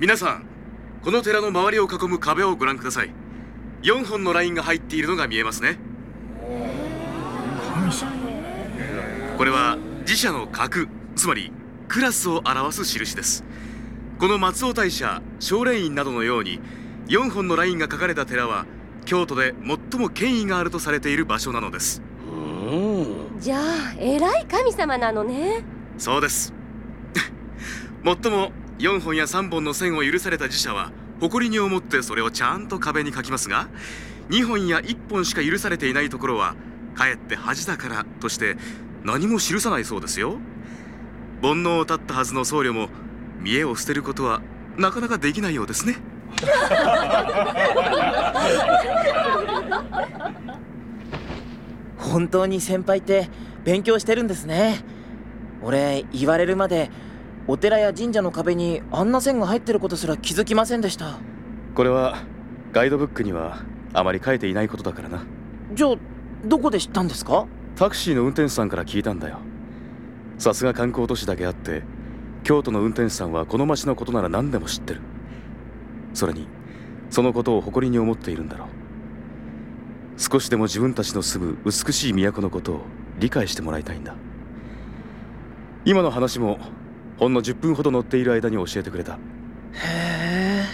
皆さんこの寺の周りを囲む壁をご覧ください。4本のラインが入っているのが見えますね。これは自社の格つまりクラスを表す印です。この松尾大社少蓮院などのように4本のラインが書かれた寺は京都で最も権威があるとされている場所なのです。じゃあ偉い神様なのね。そうです。もっとも4本や3本の線を許された自社は誇りに思ってそれをちゃんと壁に書きますが2本や1本しか許されていないところはかえって恥だからとして何も記さないそうですよ。煩悩を絶ったはずの僧侶も見栄を捨てることはなかなかできないようですね。本当に先輩って勉強してるんですね。俺言われるまでお寺や神社の壁にあんな線が入ってることすら気づきませんでした。これはガイドブックにはあまり書いていないことだからな。じゃあどこで知ったんですか？タクシーの運転手さんから聞いたんだよ。さすが観光都市だけあって京都の運転手さんはこの町のことなら何でも知ってる。それにそのことを誇りに思っているんだろう。少しでも自分たちの住む美しい都のことを理解してもらいたいんだ。今の話もほんの10分ほど乗っている間に教えてくれた。へえ。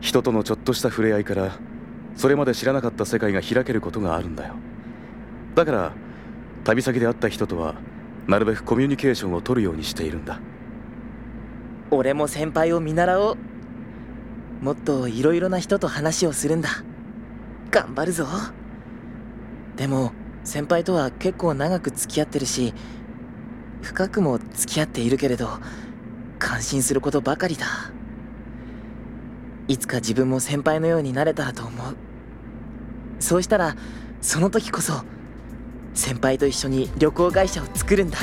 人とのちょっとした触れ合いからそれまで知らなかった世界が開けることがあるんだよ。だから旅先で会った人とはなるべくコミュニケーションを取るようにしているんだ。俺も先輩を見習おう。もっといろいろな人と話をするんだ。頑張るぞ。でも先輩とは結構長く付き合ってるし深くも付き合っているけれど感心することばかりだ。いつか自分も先輩のようになれたらと思う。そうしたらその時こそ先輩と一緒に旅行会社を作るんだ。